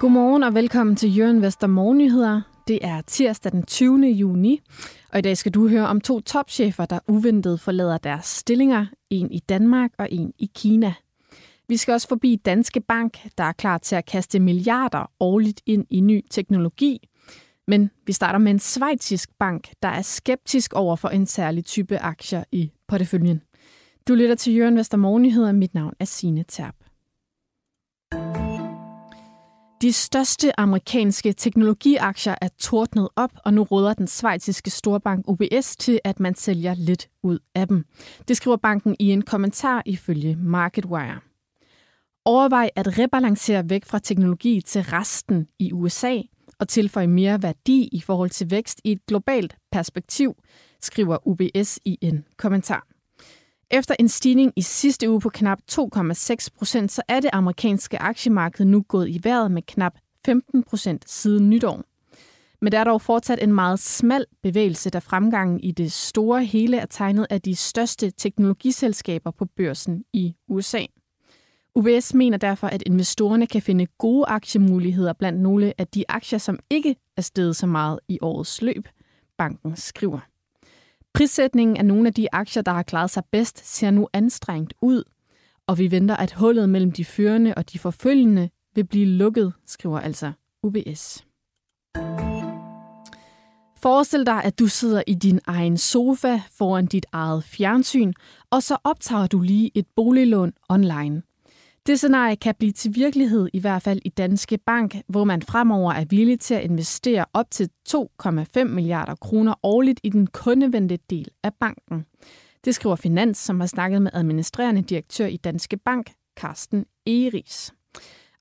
Godmorgen og velkommen til Jørgen Vester Morgennyheder. Det er tirsdag den 20. juni, og i dag skal du høre om to topchefer, der uventet forlader deres stillinger. En i Danmark og en i Kina. Vi skal også forbi Danske Bank, der er klar til at kaste milliarder årligt ind i ny teknologi. Men vi starter med en svejtisk bank, der er skeptisk over for en særlig type aktier i porteføljen. Du lytter til Jørgen Vester Morgennyheder. Mit navn er Signe Terp. De største amerikanske teknologiaktier er tordnet op, og nu råder den svejtiske storbank UBS til, at man sælger lidt ud af dem. Det skriver banken i en kommentar ifølge MarketWire. Overvej at rebalancere væk fra teknologi til resten i USA og tilføje mere værdi i forhold til vækst i et globalt perspektiv, skriver UBS i en kommentar. Efter en stigning i sidste uge på knap 2,6 procent, så er det amerikanske aktiemarked nu gået i vejret med knap 15 procent siden nytår. Men der er dog fortsat en meget smal bevægelse, da fremgangen i det store hele er tegnet af de største teknologiselskaber på børsen i USA. UBS mener derfor, at investorerne kan finde gode aktiemuligheder blandt nogle af de aktier, som ikke er steget så meget i årets løb, banken skriver. Prissætningen af nogle af de aktier, der har klaret sig bedst, ser nu anstrengt ud, og vi venter, at hullet mellem de førende og de forfølgende vil blive lukket, skriver altså UBS. Forestil dig, at du sidder i din egen sofa foran dit eget fjernsyn, og så optager du lige et boliglån online. Det scenarie kan blive til virkelighed, i hvert fald i Danske Bank, hvor man fremover er villig til at investere op til 2,5 milliarder kroner årligt i den kundevendte del af banken. Det skriver Finans, som har snakket med administrerende direktør i Danske Bank, Carsten Eris.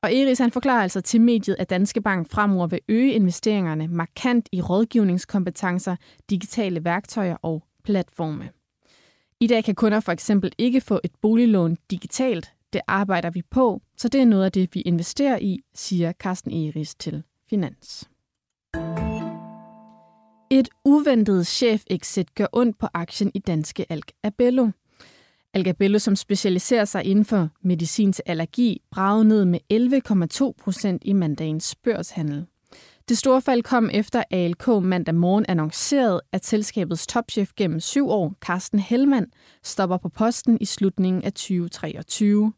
Og Eris han forklarer altså til mediet, at Danske Bank fremover vil øge investeringerne markant i rådgivningskompetencer, digitale værktøjer og platforme. I dag kan kunder for eksempel ikke få et boliglån digitalt, det arbejder vi på, så det er noget af det, vi investerer i, siger Carsten Eris til Finans. Et uventet chef-exit gør ondt på aktien i danske Alk Abello. Algabello, som specialiserer sig inden for medicin til allergi, bragede ned med 11,2 procent i mandagens børshandel. Det store fald kom efter ALK mandag morgen annoncerede, at selskabets topchef gennem syv år, Carsten Hellmann, stopper på posten i slutningen af 2023.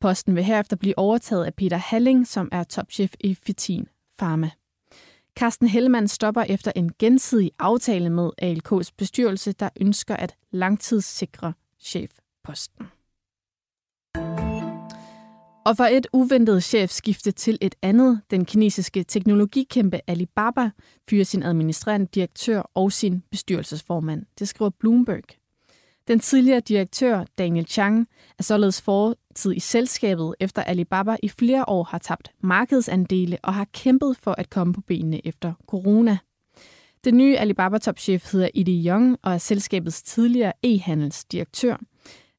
Posten vil herefter blive overtaget af Peter Halling, som er topchef i Fitin Pharma. Carsten Hellmann stopper efter en gensidig aftale med ALK's bestyrelse, der ønsker at langtidssikre chefposten. Og for et uventet chefskifte til et andet, den kinesiske teknologikæmpe Alibaba fyrer sin administrerende direktør og sin bestyrelsesformand. Det skriver Bloomberg. Den tidligere direktør, Daniel Chang, er således fortid i selskabet, efter Alibaba i flere år har tabt markedsandele og har kæmpet for at komme på benene efter corona. Den nye Alibaba-topchef hedder Idi Young og er selskabets tidligere e-handelsdirektør.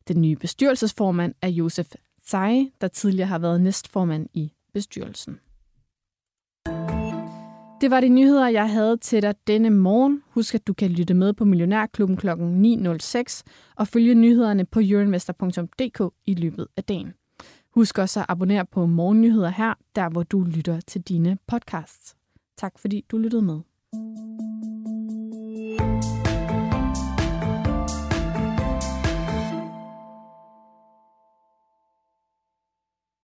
Den nye bestyrelsesformand er Josef Tsai, der tidligere har været næstformand i bestyrelsen. Det var de nyheder, jeg havde til dig denne morgen. Husk, at du kan lytte med på Millionærklubben kl. 9.06 og følge nyhederne på euroinvestor.dk i løbet af dagen. Husk også at abonnere på Morgennyheder her, der hvor du lytter til dine podcasts. Tak fordi du lyttede med.